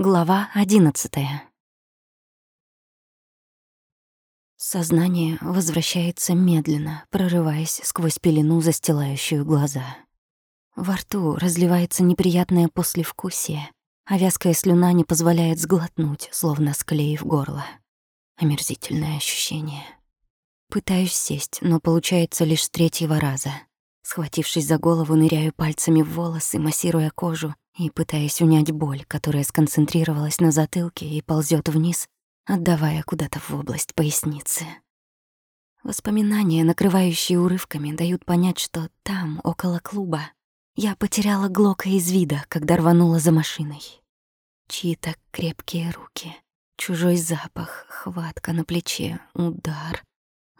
Глава одиннадцатая. Сознание возвращается медленно, прорываясь сквозь пелену, застилающую глаза. Во рту разливается неприятное послевкусие, а вязкая слюна не позволяет сглотнуть, словно склеив горло. Омерзительное ощущение. Пытаюсь сесть, но получается лишь с третьего раза. Схватившись за голову, ныряю пальцами в волосы, массируя кожу и пытаясь унять боль, которая сконцентрировалась на затылке и ползет вниз, отдавая куда-то в область поясницы. Воспоминания, накрывающие урывками, дают понять, что там, около клуба, я потеряла Глока из вида, когда рванула за машиной. Чьи-то крепкие руки, чужой запах, хватка на плече, удар,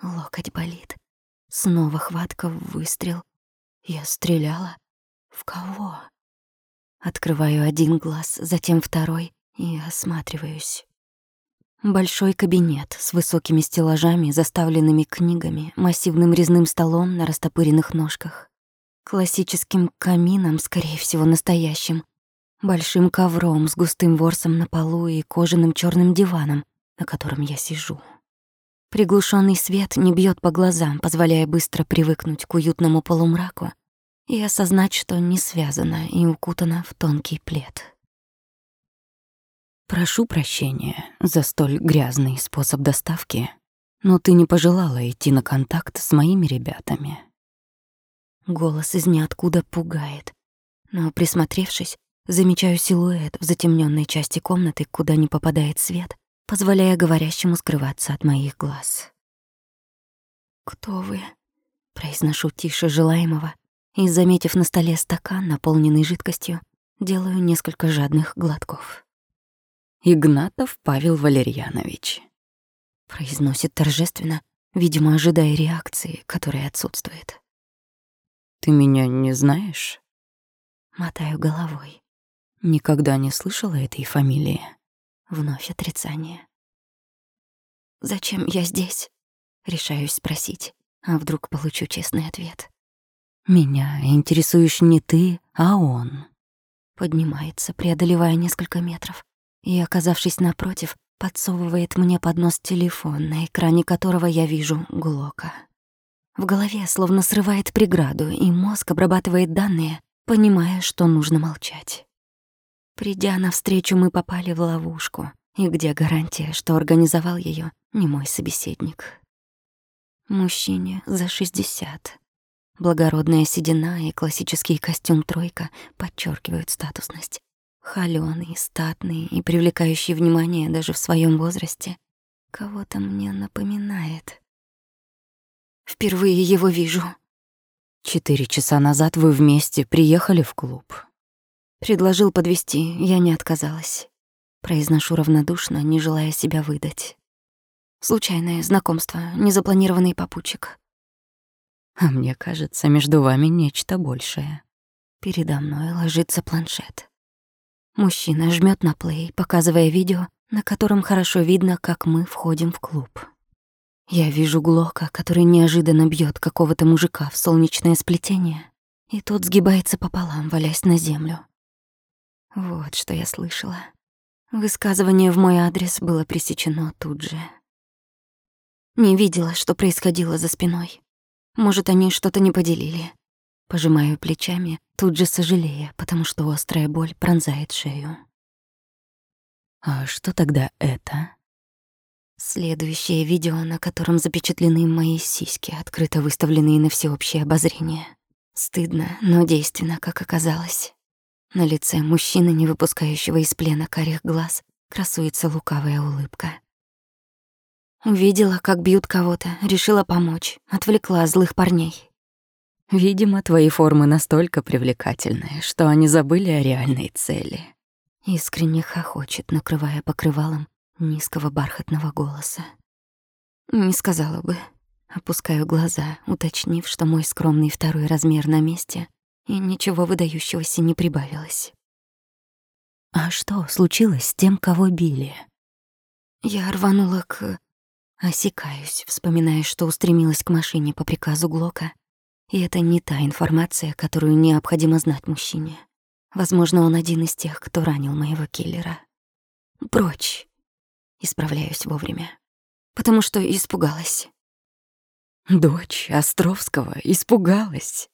локоть болит. Снова хватка, выстрел. Я стреляла. В кого? Открываю один глаз, затем второй и осматриваюсь. Большой кабинет с высокими стеллажами, заставленными книгами, массивным резным столом на растопыренных ножках, классическим камином, скорее всего, настоящим, большим ковром с густым ворсом на полу и кожаным черным диваном, на котором я сижу. Приглушенный свет не бьет по глазам, позволяя быстро привыкнуть к уютному полумраку и осознать, что не связана и укутана в тонкий плед. Прошу прощения за столь грязный способ доставки, но ты не пожелала идти на контакт с моими ребятами. Голос из ниоткуда пугает, но, присмотревшись, замечаю силуэт в затемненной части комнаты, куда не попадает свет, позволяя говорящему скрываться от моих глаз. «Кто вы?» — произношу тише желаемого, и, заметив на столе стакан, наполненный жидкостью, делаю несколько жадных глотков. «Игнатов Павел Валерьянович», — произносит торжественно, видимо, ожидая реакции, которая отсутствует. «Ты меня не знаешь?» Мотаю головой. «Никогда не слышала этой фамилии?» Вновь отрицание. «Зачем я здесь?» Решаюсь спросить, а вдруг получу честный ответ. Меня интересуешь не ты, а он. Поднимается, преодолевая несколько метров, и, оказавшись напротив, подсовывает мне под нос телефон, на экране которого я вижу Глока. В голове словно срывает преграду, и мозг обрабатывает данные, понимая, что нужно молчать. Придя навстречу, мы попали в ловушку, и где гарантия, что организовал ее не мой собеседник. Мужчине за шестьдесят, Благородная седина и классический костюм тройка подчеркивают статусность. Холёный, статный и привлекающий внимание даже в своем возрасте. Кого-то мне напоминает. Впервые его вижу. Четыре часа назад вы вместе приехали в клуб. Предложил подвести, я не отказалась. Произношу равнодушно, не желая себя выдать. Случайное знакомство, незапланированный попутчик. А мне кажется, между вами нечто большее. Передо мной ложится планшет. Мужчина жмет на плей, показывая видео, на котором хорошо видно, как мы входим в клуб. Я вижу Глока, который неожиданно бьет какого-то мужика в солнечное сплетение, и тот сгибается пополам, валясь на землю. Вот что я слышала. Высказывание в мой адрес было пресечено тут же. Не видела, что происходило за спиной. Может, они что-то не поделили. Пожимаю плечами, тут же сожалея, потому что острая боль пронзает шею. А что тогда это? Следующее видео, на котором запечатлены мои сиськи, открыто выставленные на всеобщее обозрение. Стыдно, но действенно, как оказалось. На лице мужчины, не выпускающего из плена карих глаз, красуется лукавая улыбка. Увидела, как бьют кого-то, решила помочь, отвлекла злых парней. Видимо, твои формы настолько привлекательные, что они забыли о реальной цели. Искренне хохочет, накрывая покрывалом низкого бархатного голоса. Не сказала бы. Опускаю глаза, уточнив, что мой скромный второй размер на месте, и ничего выдающегося не прибавилось. А что случилось с тем, кого били? Я рванула к... Осекаюсь, вспоминая, что устремилась к машине по приказу Глока. И это не та информация, которую необходимо знать мужчине. Возможно, он один из тех, кто ранил моего киллера. Прочь. Исправляюсь вовремя. Потому что испугалась. Дочь Островского испугалась.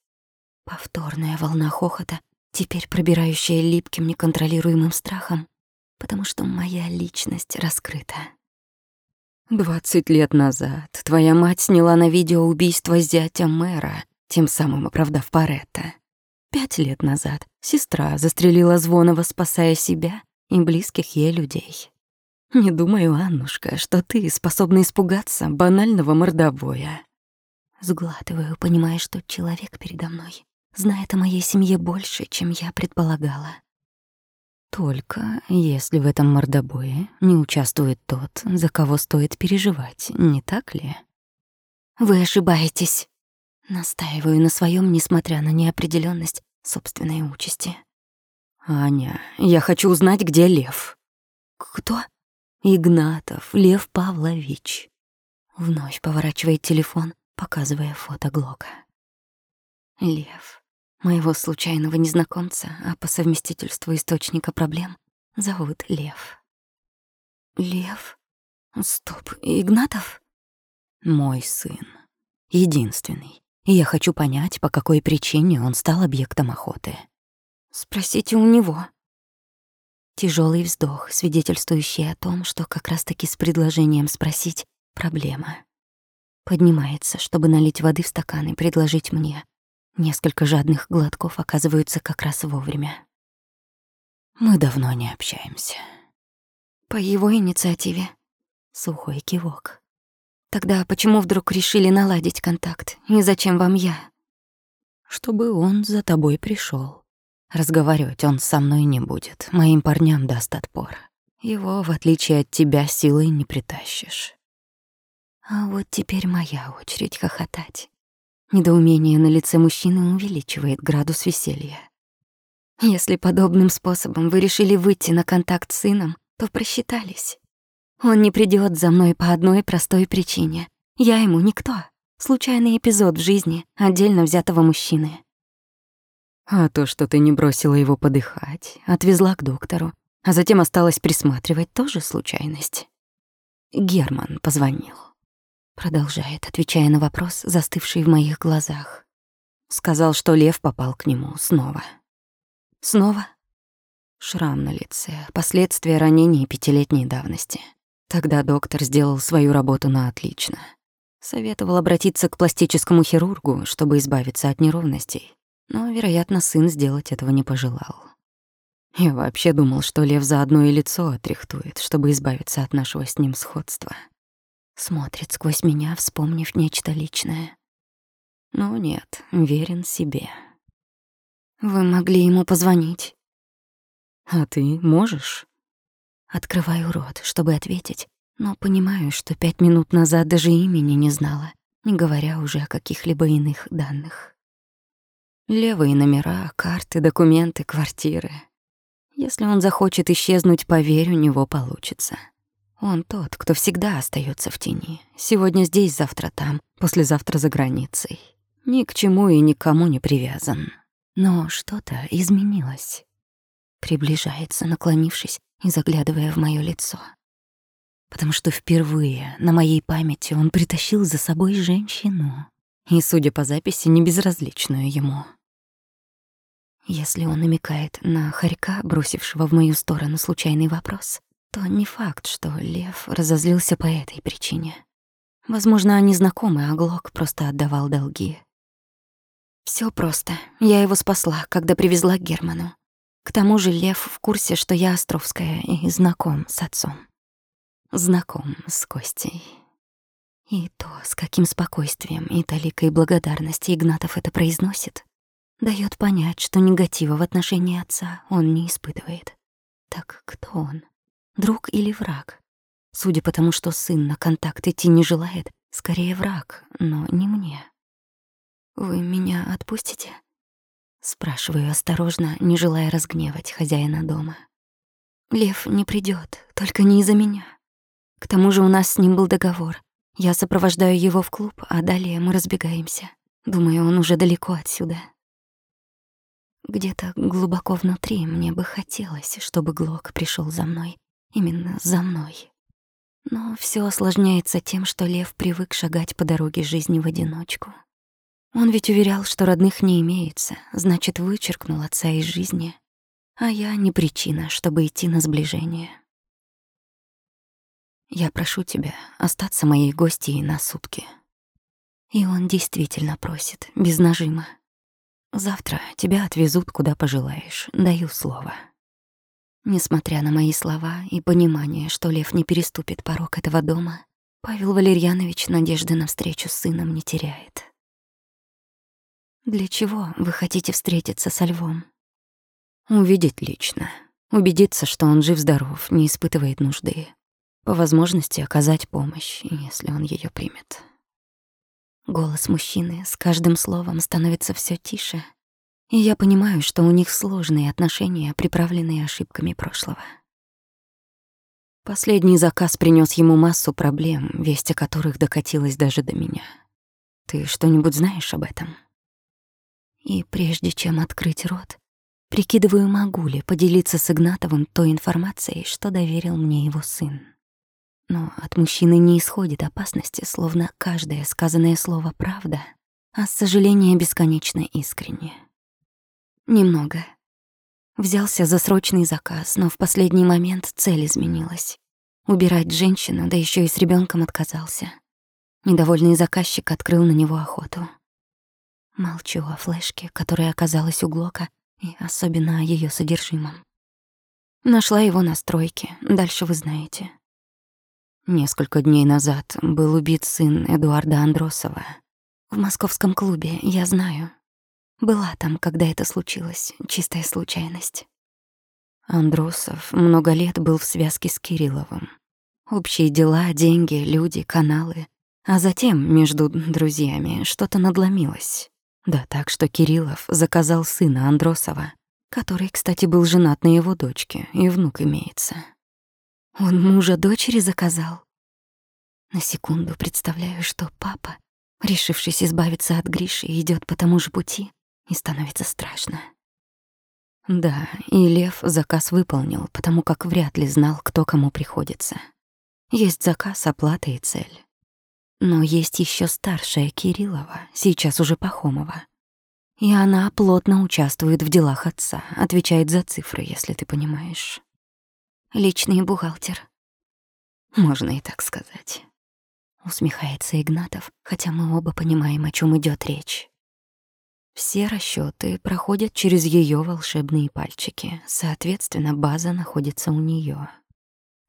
Повторная волна хохота, теперь пробирающая липким неконтролируемым страхом, потому что моя личность раскрыта. Двадцать лет назад твоя мать сняла на видео убийство зятя мэра, тем самым оправдав Паретта. Пять лет назад сестра застрелила Звонова, спасая себя и близких ей людей. Не думаю, Аннушка, что ты способна испугаться банального мордобоя. Сглатываю, понимая, что человек передо мной знает о моей семье больше, чем я предполагала. Только если в этом мордобое не участвует тот, за кого стоит переживать, не так ли? Вы ошибаетесь. Настаиваю на своем, несмотря на неопределенность собственной участи. Аня, я хочу узнать, где Лев. Кто? Игнатов Лев Павлович. Вновь поворачивает телефон, показывая фото Глока. Лев Моего случайного незнакомца, а по совместительству источника проблем, зовут Лев. Лев? Стоп, Игнатов? Мой сын. Единственный. И я хочу понять, по какой причине он стал объектом охоты. Спросите у него. Тяжелый вздох, свидетельствующий о том, что как раз-таки с предложением спросить проблема. Поднимается, чтобы налить воды в стакан и предложить мне, Несколько жадных глотков оказываются как раз вовремя. Мы давно не общаемся. По его инициативе. Сухой кивок. Тогда почему вдруг решили наладить контакт? И зачем вам я? Чтобы он за тобой пришел. Разговаривать он со мной не будет. Моим парням даст отпор. Его, в отличие от тебя, силой не притащишь. А вот теперь моя очередь хохотать. Недоумение на лице мужчины увеличивает градус веселья. Если подобным способом вы решили выйти на контакт с сыном, то просчитались. Он не придёт за мной по одной простой причине. Я ему никто. Случайный эпизод в жизни отдельно взятого мужчины. А то, что ты не бросила его подыхать, отвезла к доктору, а затем осталась присматривать, тоже случайность. Герман позвонил. Продолжает, отвечая на вопрос, застывший в моих глазах. Сказал, что лев попал к нему снова. Снова? Шрам на лице, последствия ранения пятилетней давности. Тогда доктор сделал свою работу на отлично. Советовал обратиться к пластическому хирургу, чтобы избавиться от неровностей. Но, вероятно, сын сделать этого не пожелал. Я вообще думал, что лев за одно и лицо отряхтует, чтобы избавиться от нашего с ним сходства. Смотрит сквозь меня, вспомнив нечто личное. Но нет, верен себе. Вы могли ему позвонить. А ты можешь? Открываю рот, чтобы ответить, но понимаю, что пять минут назад даже имени не знала, не говоря уже о каких-либо иных данных. Левые номера, карты, документы, квартиры. Если он захочет исчезнуть, поверь, у него получится. Он тот, кто всегда остается в тени. Сегодня здесь, завтра там, послезавтра за границей. Ни к чему и никому не привязан. Но что-то изменилось. Приближается, наклонившись и заглядывая в моё лицо. Потому что впервые на моей памяти он притащил за собой женщину. И, судя по записи, не безразличную ему. Если он намекает на хорька, бросившего в мою сторону случайный вопрос, то не факт, что Лев разозлился по этой причине. Возможно, они знакомы, а Глок просто отдавал долги. Все просто. Я его спасла, когда привезла к Герману. К тому же Лев в курсе, что я Островская и знаком с отцом. Знаком с Костей. И то, с каким спокойствием и толикой благодарности Игнатов это произносит, дает понять, что негатива в отношении отца он не испытывает. Так кто он? Друг или враг? Судя по тому, что сын на контакт идти не желает, скорее враг, но не мне. «Вы меня отпустите?» Спрашиваю осторожно, не желая разгневать хозяина дома. «Лев не придет, только не из-за меня. К тому же у нас с ним был договор. Я сопровождаю его в клуб, а далее мы разбегаемся. Думаю, он уже далеко отсюда». Где-то глубоко внутри мне бы хотелось, чтобы Глок пришел за мной Именно за мной. Но все осложняется тем, что Лев привык шагать по дороге жизни в одиночку. Он ведь уверял, что родных не имеется, значит, вычеркнул отца из жизни. А я не причина, чтобы идти на сближение. Я прошу тебя остаться моей гостьей на сутки. И он действительно просит, без нажима. Завтра тебя отвезут, куда пожелаешь, даю слово. Несмотря на мои слова и понимание, что Лев не переступит порог этого дома, Павел Валерьянович надежды на встречу с сыном не теряет. Для чего вы хотите встретиться со Львом? Увидеть лично, убедиться, что он жив-здоров, не испытывает нужды. По возможности оказать помощь, если он ее примет. Голос мужчины с каждым словом становится все тише, и я понимаю, что у них сложные отношения, приправленные ошибками прошлого. Последний заказ принес ему массу проблем, весть о которых докатилась даже до меня. Ты что-нибудь знаешь об этом? И прежде чем открыть рот, прикидываю, могу ли поделиться с Игнатовым той информацией, что доверил мне его сын. Но от мужчины не исходит опасности, словно каждое сказанное слово правда, а сожаление бесконечно искреннее. Немного. Взялся за срочный заказ, но в последний момент цель изменилась. Убирать женщину, да еще и с ребенком отказался. Недовольный заказчик открыл на него охоту. Молчу о флешке, которая оказалась у Глока, и особенно о ее содержимом. Нашла его на стройке, дальше вы знаете. Несколько дней назад был убит сын Эдуарда Андросова. В московском клубе, я знаю. Была там, когда это случилось. Чистая случайность. Андросов много лет был в связке с Кирилловым. Общие дела, деньги, люди, каналы. А затем между друзьями что-то надломилось. Да так, что Кириллов заказал сына Андросова, который, кстати, был женат на его дочке, и внук имеется. Он мужа дочери заказал. На секунду представляю, что папа, решившись избавиться от Гриши, идет по тому же пути, и становится страшно. Да, и Лев заказ выполнил, потому как вряд ли знал, кто кому приходится. Есть заказ, оплата и цель. Но есть еще старшая Кириллова, сейчас уже Пахомова. И она плотно участвует в делах отца, отвечает за цифры, если ты понимаешь. Личный бухгалтер. Можно и так сказать. Усмехается Игнатов, хотя мы оба понимаем, о чем идет речь. Все расчеты проходят через ее волшебные пальчики, соответственно, база находится у нее.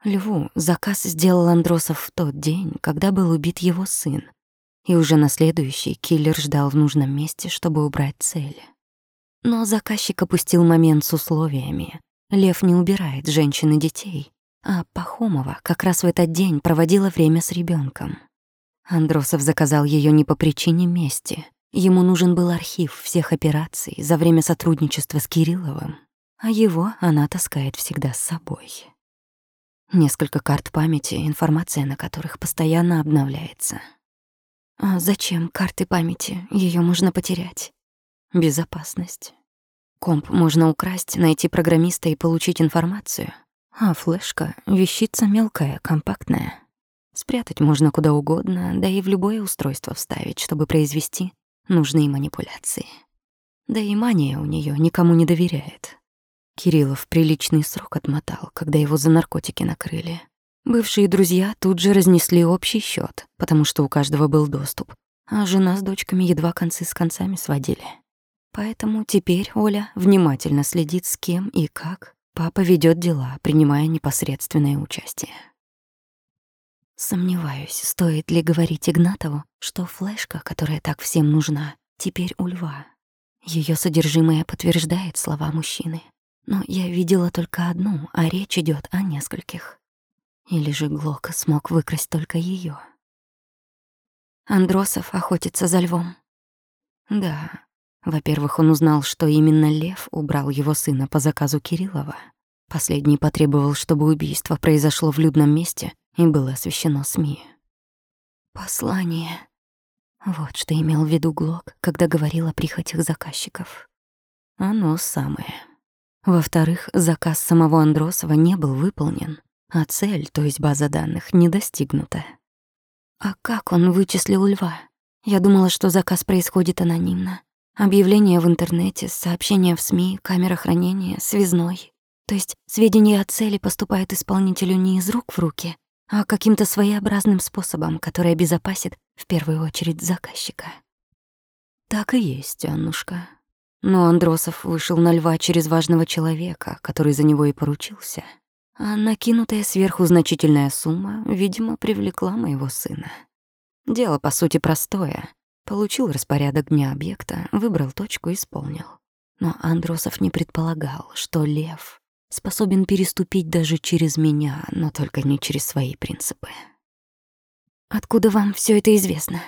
Льву заказ сделал Андросов в тот день, когда был убит его сын, и уже на следующий киллер ждал в нужном месте, чтобы убрать цель. Но заказчик опустил момент с условиями. Лев не убирает женщин и детей, а Пахомова как раз в этот день проводила время с ребенком. Андросов заказал ее не по причине мести, Ему нужен был архив всех операций за время сотрудничества с Кирилловым, а его она таскает всегда с собой. Несколько карт памяти, информация на которых постоянно обновляется. А зачем карты памяти? Ее можно потерять. Безопасность. Комп можно украсть, найти программиста и получить информацию. А флешка — вещица мелкая, компактная. Спрятать можно куда угодно, да и в любое устройство вставить, чтобы произвести нужны манипуляции. Да и мания у нее никому не доверяет. Кириллов приличный срок отмотал, когда его за наркотики накрыли. Бывшие друзья тут же разнесли общий счет, потому что у каждого был доступ, а жена с дочками едва концы с концами сводили. Поэтому теперь Оля внимательно следит, с кем и как папа ведет дела, принимая непосредственное участие. Сомневаюсь, стоит ли говорить Игнатову, что флешка, которая так всем нужна, теперь у льва. Ее содержимое подтверждает слова мужчины. Но я видела только одну, а речь идет о нескольких. Или же Глока смог выкрасть только ее. Андросов охотится за львом. Да. Во-первых, он узнал, что именно лев убрал его сына по заказу Кириллова. Последний потребовал, чтобы убийство произошло в людном месте и было освещено СМИ. Послание. Вот что имел в виду Глок, когда говорил о прихотях заказчиков. Оно самое. Во-вторых, заказ самого Андросова не был выполнен, а цель, то есть база данных, не достигнута. А как он вычислил льва? Я думала, что заказ происходит анонимно. Объявления в интернете, сообщения в СМИ, камера хранения, связной. То есть сведения о цели поступают исполнителю не из рук в руки, а каким-то своеобразным способом, который обезопасит в первую очередь заказчика. Так и есть, Аннушка. Но Андросов вышел на льва через важного человека, который за него и поручился. А накинутая сверху значительная сумма, видимо, привлекла моего сына. Дело, по сути, простое. Получил распорядок дня объекта, выбрал точку и исполнил. Но Андросов не предполагал, что лев способен переступить даже через меня, но только не через свои принципы. «Откуда вам все это известно?»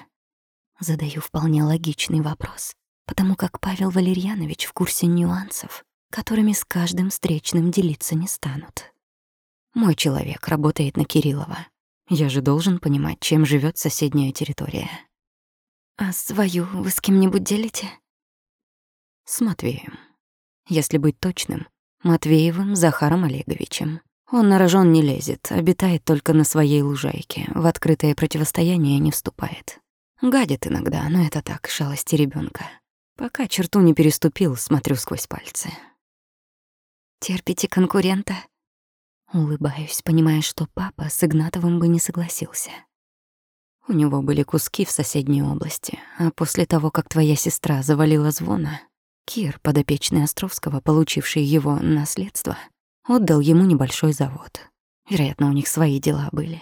Задаю вполне логичный вопрос, потому как Павел Валерьянович в курсе нюансов, которыми с каждым встречным делиться не станут. Мой человек работает на Кириллова. Я же должен понимать, чем живет соседняя территория. А свою вы с кем-нибудь делите? С Матвеем. Если быть точным, Матвеевым Захаром Олеговичем. Он на рожон не лезет, обитает только на своей лужайке, в открытое противостояние не вступает. Гадит иногда, но это так, шалости ребенка. Пока черту не переступил, смотрю сквозь пальцы. Терпите конкурента? Улыбаюсь, понимая, что папа с Игнатовым бы не согласился. У него были куски в соседней области, а после того, как твоя сестра завалила звона, Кир, подопечный Островского, получивший его наследство, отдал ему небольшой завод. Вероятно, у них свои дела были.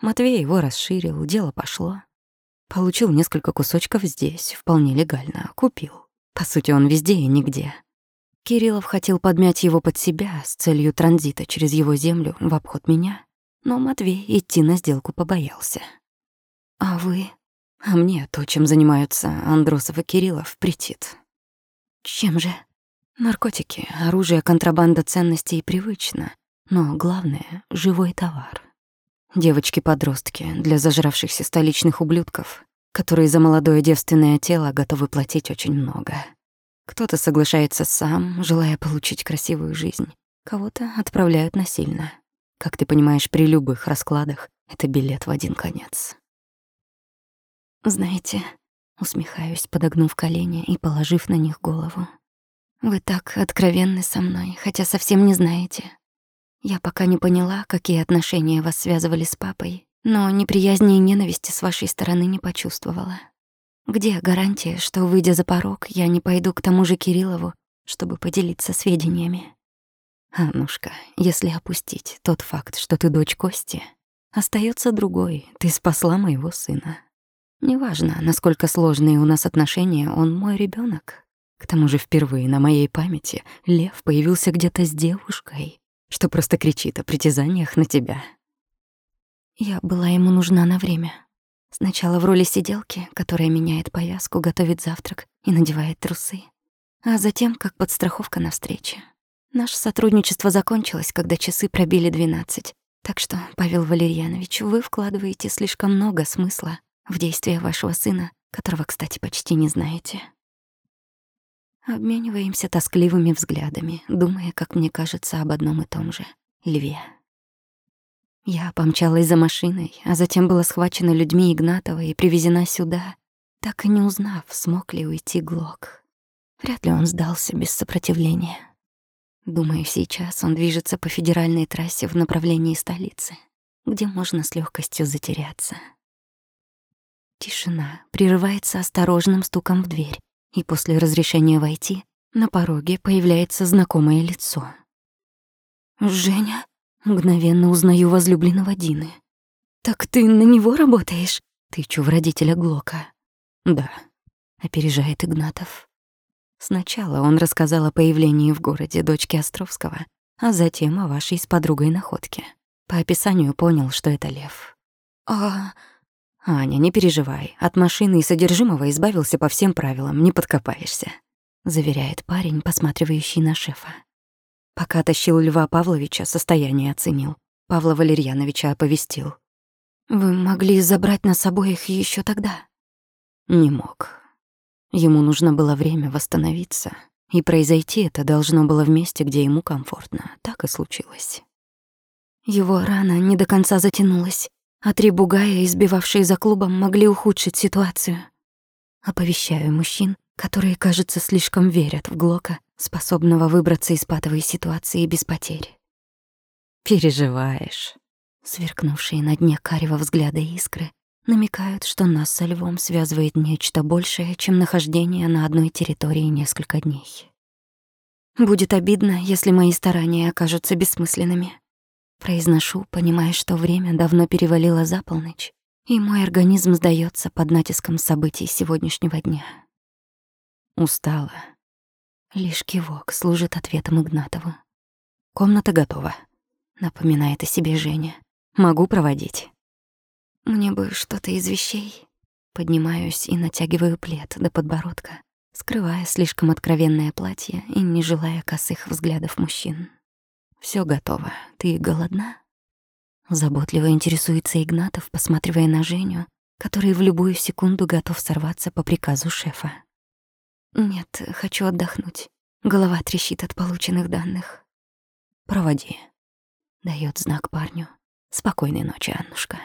Матвей его расширил, дело пошло. Получил несколько кусочков здесь, вполне легально, купил. По сути, он везде и нигде. Кириллов хотел подмять его под себя с целью транзита через его землю в обход меня, но Матвей идти на сделку побоялся. «А вы?» «А мне то, чем занимаются Андросов и Кириллов, претит. Чем же? Наркотики, оружие, контрабанда ценностей привычно, но главное — живой товар. Девочки-подростки для зажравшихся столичных ублюдков, которые за молодое девственное тело готовы платить очень много. Кто-то соглашается сам, желая получить красивую жизнь, кого-то отправляют насильно. Как ты понимаешь, при любых раскладах это билет в один конец. Знаете, Усмехаюсь, подогнув колени и положив на них голову. Вы так откровенны со мной, хотя совсем не знаете. Я пока не поняла, какие отношения вас связывали с папой, но неприязни и ненависти с вашей стороны не почувствовала. Где гарантия, что, выйдя за порог, я не пойду к тому же Кириллову, чтобы поделиться сведениями? Аннушка, если опустить тот факт, что ты дочь Кости, остается другой. Ты спасла моего сына. Неважно, насколько сложные у нас отношения, он мой ребенок. К тому же впервые на моей памяти Лев появился где-то с девушкой, что просто кричит о притязаниях на тебя. Я была ему нужна на время. Сначала в роли сиделки, которая меняет повязку, готовит завтрак и надевает трусы. А затем как подстраховка на встрече. Наше сотрудничество закончилось, когда часы пробили 12. Так что, Павел Валерьянович, вы вкладываете слишком много смысла в действия вашего сына, которого, кстати, почти не знаете. Обмениваемся тоскливыми взглядами, думая, как мне кажется, об одном и том же — льве. Я помчалась за машиной, а затем была схвачена людьми Игнатова и привезена сюда, так и не узнав, смог ли уйти Глок. Вряд ли он сдался без сопротивления. Думаю, сейчас он движется по федеральной трассе в направлении столицы, где можно с легкостью затеряться. Тишина прерывается осторожным стуком в дверь, и после разрешения войти на пороге появляется знакомое лицо. «Женя?» — мгновенно узнаю возлюбленного Дины. «Так ты на него работаешь?» — тычу в родителя Глока. «Да», — опережает Игнатов. Сначала он рассказал о появлении в городе дочки Островского, а затем о вашей с подругой находке. По описанию понял, что это лев. «А...» «Аня, не переживай. От машины и содержимого избавился по всем правилам, не подкопаешься», — заверяет парень, посматривающий на шефа. Пока тащил Льва Павловича, состояние оценил. Павла Валерьяновича оповестил. «Вы могли забрать нас обоих еще тогда?» Не мог. Ему нужно было время восстановиться, и произойти это должно было в месте, где ему комфортно. Так и случилось. Его рана не до конца затянулась, а три бугая, избивавшие за клубом, могли ухудшить ситуацию. Оповещаю мужчин, которые, кажется, слишком верят в Глока, способного выбраться из патовой ситуации без потерь. «Переживаешь», — сверкнувшие на дне карего взгляда искры, намекают, что нас со львом связывает нечто большее, чем нахождение на одной территории несколько дней. Будет обидно, если мои старания окажутся бессмысленными. Произношу, понимая, что время давно перевалило за полночь, и мой организм сдается под натиском событий сегодняшнего дня. Устала. Лишь кивок служит ответом Игнатову. «Комната готова», — напоминает о себе Женя. «Могу проводить». Мне бы что-то из вещей. Поднимаюсь и натягиваю плед до подбородка, скрывая слишком откровенное платье и не желая косых взглядов мужчин. Все готово. Ты голодна?» Заботливо интересуется Игнатов, посматривая на Женю, который в любую секунду готов сорваться по приказу шефа. «Нет, хочу отдохнуть. Голова трещит от полученных данных». «Проводи», — даёт знак парню. «Спокойной ночи, Аннушка».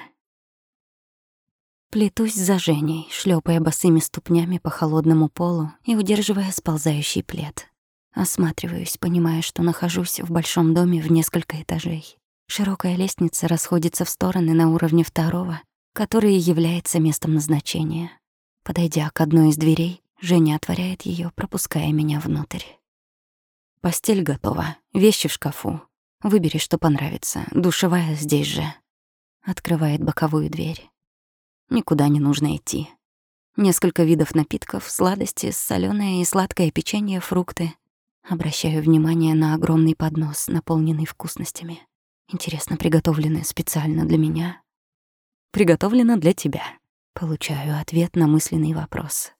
Плетусь за Женей, шлепая босыми ступнями по холодному полу и удерживая сползающий плед. Осматриваюсь, понимая, что нахожусь в большом доме в несколько этажей. Широкая лестница расходится в стороны на уровне второго, который является местом назначения. Подойдя к одной из дверей, Женя отворяет ее, пропуская меня внутрь. «Постель готова, вещи в шкафу. Выбери, что понравится, душевая здесь же». Открывает боковую дверь. Никуда не нужно идти. Несколько видов напитков, сладости, солёное и сладкое печенье, фрукты. Обращаю внимание на огромный поднос, наполненный вкусностями. Интересно, приготовлены специально для меня? Приготовлено для тебя. Получаю ответ на мысленный вопрос.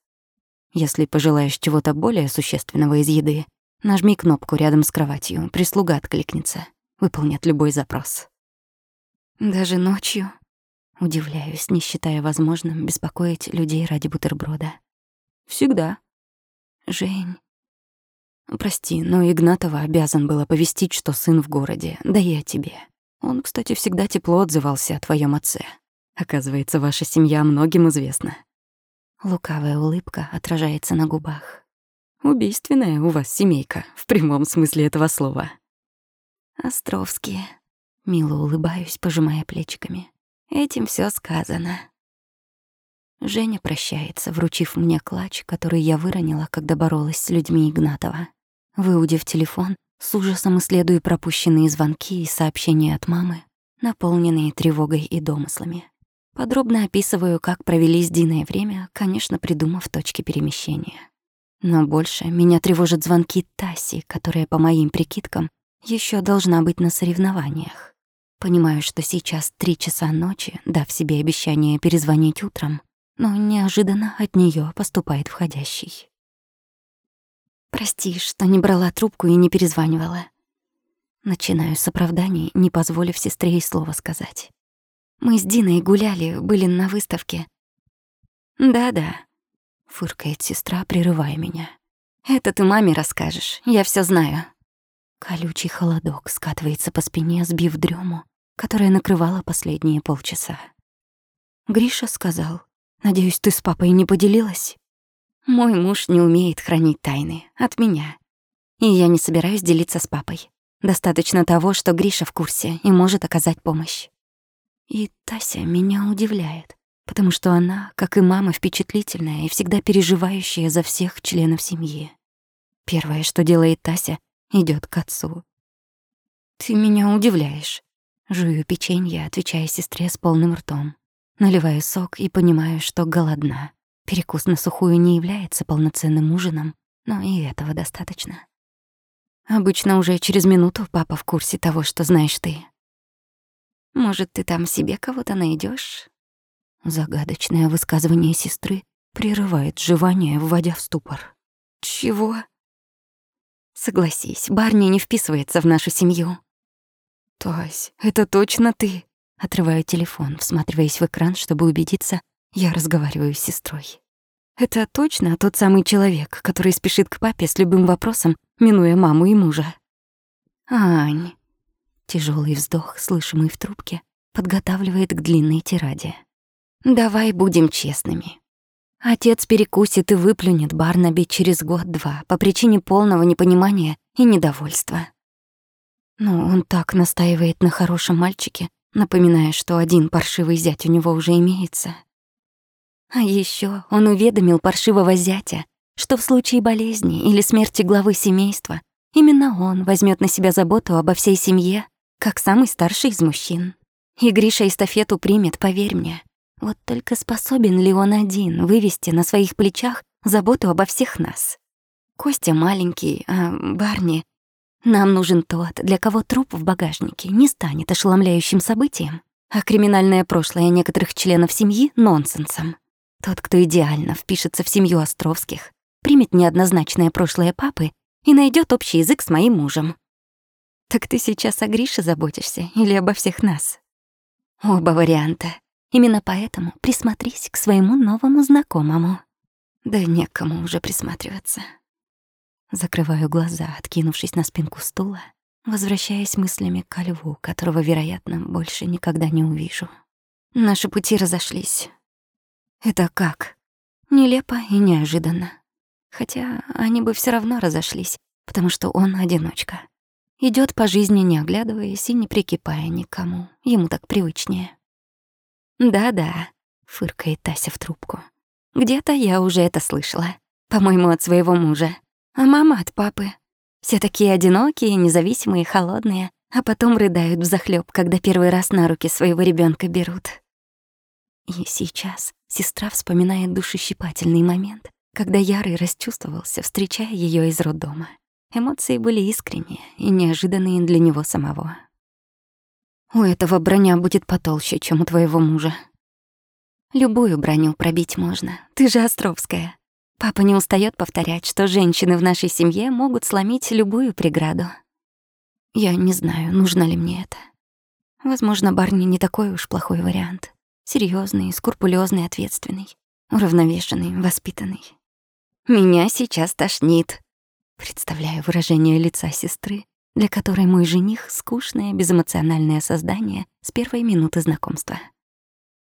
Если пожелаешь чего-то более существенного из еды, нажми кнопку рядом с кроватью, прислуга откликнется, выполнит любой запрос. Даже ночью Удивляюсь, не считая возможным беспокоить людей ради бутерброда. Всегда. Жень. Прости, но Игнатова обязан был оповестить, что сын в городе, да и о тебе. Он, кстати, всегда тепло отзывался о твоем отце. Оказывается, ваша семья многим известна. Лукавая улыбка отражается на губах. Убийственная у вас семейка, в прямом смысле этого слова. Островские. Мило улыбаюсь, пожимая плечиками. Этим все сказано. Женя прощается, вручив мне клатч, который я выронила, когда боролась с людьми Игнатова. Выудив телефон, с ужасом исследую пропущенные звонки и сообщения от мамы, наполненные тревогой и домыслами. Подробно описываю, как провели с Диной время, конечно, придумав точки перемещения. Но больше меня тревожат звонки Таси, которая, по моим прикидкам, еще должна быть на соревнованиях. Понимаю, что сейчас три часа ночи, дав себе обещание перезвонить утром, но неожиданно от нее поступает входящий. «Прости, что не брала трубку и не перезванивала». Начинаю с оправданий, не позволив сестре и слова сказать. «Мы с Диной гуляли, были на выставке». «Да-да», — фыркает сестра, прерывая меня. «Это ты маме расскажешь, я все знаю». Колючий холодок скатывается по спине, сбив дрему, которая накрывала последние полчаса. Гриша сказал, «Надеюсь, ты с папой не поделилась?» Мой муж не умеет хранить тайны от меня. И я не собираюсь делиться с папой. Достаточно того, что Гриша в курсе и может оказать помощь. И Тася меня удивляет, потому что она, как и мама, впечатлительная и всегда переживающая за всех членов семьи. Первое, что делает Тася, идет к отцу. «Ты меня удивляешь», Жую печенье, отвечая сестре с полным ртом. Наливаю сок и понимаю, что голодна. Перекус на сухую не является полноценным ужином, но и этого достаточно. Обычно уже через минуту папа в курсе того, что знаешь ты. Может, ты там себе кого-то найдешь? Загадочное высказывание сестры прерывает жевание, вводя в ступор. Чего? Согласись, Барни не вписывается в нашу семью. «Тась, это точно ты?» Отрываю телефон, всматриваясь в экран, чтобы убедиться, я разговариваю с сестрой. «Это точно тот самый человек, который спешит к папе с любым вопросом, минуя маму и мужа?» «Ань...» Тяжелый вздох, слышимый в трубке, подготавливает к длинной тираде. «Давай будем честными. Отец перекусит и выплюнет Барнаби через год-два по причине полного непонимания и недовольства. Но он так настаивает на хорошем мальчике, напоминая, что один паршивый зять у него уже имеется. А еще он уведомил паршивого зятя, что в случае болезни или смерти главы семейства именно он возьмет на себя заботу обо всей семье, как самый старший из мужчин. И Гриша эстафету примет, поверь мне. Вот только способен ли он один вывести на своих плечах заботу обо всех нас? Костя маленький, а Барни нам нужен тот, для кого труп в багажнике не станет ошеломляющим событием, а криминальное прошлое некоторых членов семьи — нонсенсом. Тот, кто идеально впишется в семью Островских, примет неоднозначное прошлое папы и найдет общий язык с моим мужем. Так ты сейчас о Грише заботишься или обо всех нас? Оба варианта. Именно поэтому присмотрись к своему новому знакомому. Да некому уже присматриваться. Закрываю глаза, откинувшись на спинку стула, возвращаясь мыслями ко льву, которого, вероятно, больше никогда не увижу. Наши пути разошлись. Это как? Нелепо и неожиданно. Хотя они бы все равно разошлись, потому что он одиночка. Идет по жизни, не оглядываясь и не прикипая никому. Ему так привычнее. «Да-да», — фыркает Тася в трубку. «Где-то я уже это слышала. По-моему, от своего мужа а мама от папы. Все такие одинокие, независимые, холодные, а потом рыдают взахлёб, когда первый раз на руки своего ребенка берут. И сейчас сестра вспоминает душещипательный момент, когда Ярый расчувствовался, встречая ее из роддома. Эмоции были искренние и неожиданные для него самого. «У этого броня будет потолще, чем у твоего мужа». «Любую броню пробить можно. Ты же Островская», Папа не устает повторять, что женщины в нашей семье могут сломить любую преграду. Я не знаю, нужно ли мне это. Возможно, Барни не такой уж плохой вариант. Серьезный, скрупулезный, ответственный, уравновешенный, воспитанный. Меня сейчас тошнит. Представляю выражение лица сестры, для которой мой жених — скучное, безэмоциональное создание с первой минуты знакомства.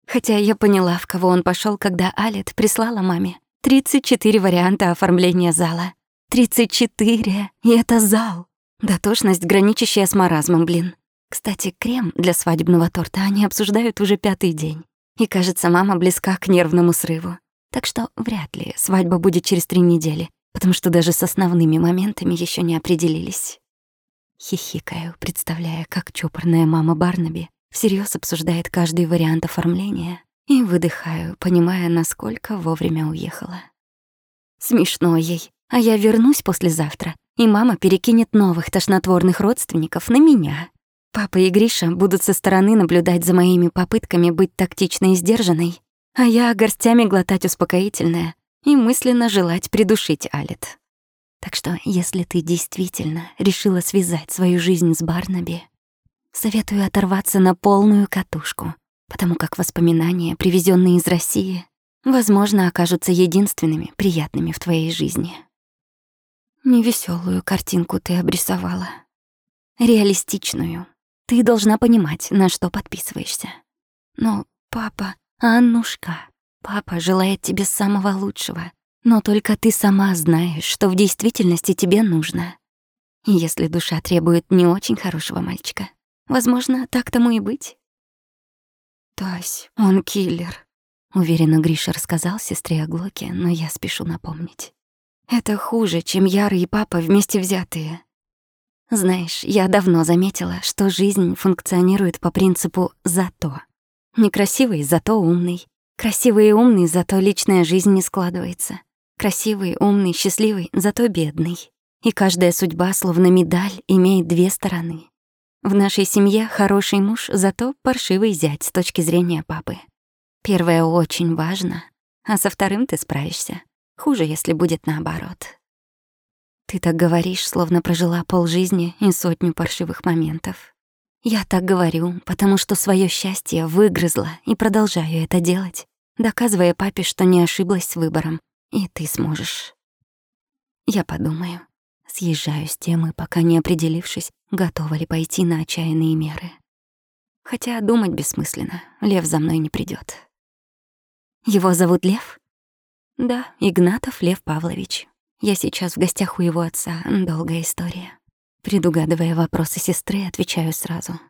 Хотя я поняла, в кого он пошел, когда Алет прислала маме 34 варианта оформления зала. 34, и это зал. Дотошность, граничащая с маразмом, блин. Кстати, крем для свадебного торта они обсуждают уже пятый день. И, кажется, мама близка к нервному срыву. Так что вряд ли свадьба будет через три недели, потому что даже с основными моментами еще не определились. Хихикаю, представляя, как чопорная мама Барнаби всерьез обсуждает каждый вариант оформления и выдыхаю, понимая, насколько вовремя уехала. Смешно ей, а я вернусь послезавтра, и мама перекинет новых тошнотворных родственников на меня. Папа и Гриша будут со стороны наблюдать за моими попытками быть тактичной и сдержанной, а я горстями глотать успокоительное и мысленно желать придушить Алит. Так что, если ты действительно решила связать свою жизнь с Барнаби, советую оторваться на полную катушку — потому как воспоминания, привезенные из России, возможно, окажутся единственными приятными в твоей жизни. Невеселую картинку ты обрисовала. Реалистичную. Ты должна понимать, на что подписываешься. Но папа, Аннушка, папа желает тебе самого лучшего, но только ты сама знаешь, что в действительности тебе нужно. Если душа требует не очень хорошего мальчика, возможно, так тому и быть. «Тась, он киллер», — уверенно Гриша рассказал сестре о Глоке, но я спешу напомнить. «Это хуже, чем Яра и папа вместе взятые». Знаешь, я давно заметила, что жизнь функционирует по принципу «зато». Некрасивый, зато умный. Красивый и умный, зато личная жизнь не складывается. Красивый, умный, счастливый, зато бедный. И каждая судьба, словно медаль, имеет две стороны. В нашей семье хороший муж, зато паршивый зять с точки зрения папы. Первое очень важно, а со вторым ты справишься. Хуже, если будет наоборот. Ты так говоришь, словно прожила полжизни и сотню паршивых моментов. Я так говорю, потому что свое счастье выгрызла и продолжаю это делать, доказывая папе, что не ошиблась с выбором, и ты сможешь. Я подумаю. Съезжаю с темы, пока не определившись, готова ли пойти на отчаянные меры. Хотя думать бессмысленно, Лев за мной не придет. Его зовут Лев? Да, Игнатов Лев Павлович. Я сейчас в гостях у его отца, долгая история. Предугадывая вопросы сестры, отвечаю сразу.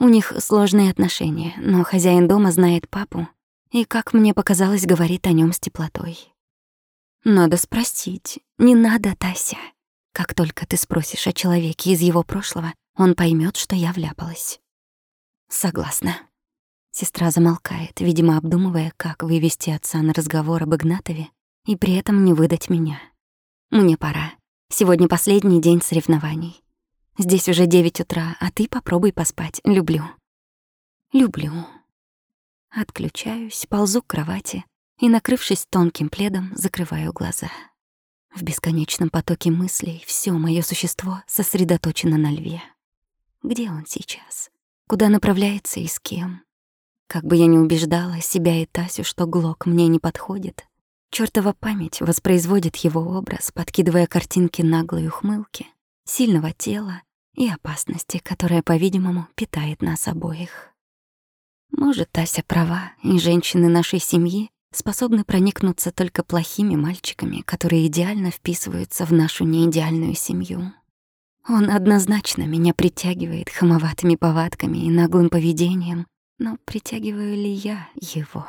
У них сложные отношения, но хозяин дома знает папу и, как мне показалось, говорит о нем с теплотой. Надо спросить. Не надо, Тася. Как только ты спросишь о человеке из его прошлого, он поймет, что я вляпалась. Согласна. Сестра замолкает, видимо, обдумывая, как вывести отца на разговор об Игнатове и при этом не выдать меня. Мне пора. Сегодня последний день соревнований. Здесь уже девять утра, а ты попробуй поспать. Люблю. Люблю. Отключаюсь, ползу к кровати и, накрывшись тонким пледом, закрываю глаза. В бесконечном потоке мыслей все мое существо сосредоточено на льве. Где он сейчас? Куда направляется и с кем? Как бы я ни убеждала себя и Тасю, что Глок мне не подходит, чёртова память воспроизводит его образ, подкидывая картинки наглой ухмылки, сильного тела и опасности, которая, по-видимому, питает нас обоих. Может, Тася права, и женщины нашей семьи способны проникнуться только плохими мальчиками, которые идеально вписываются в нашу неидеальную семью. Он однозначно меня притягивает хамоватыми повадками и наглым поведением, но притягиваю ли я его?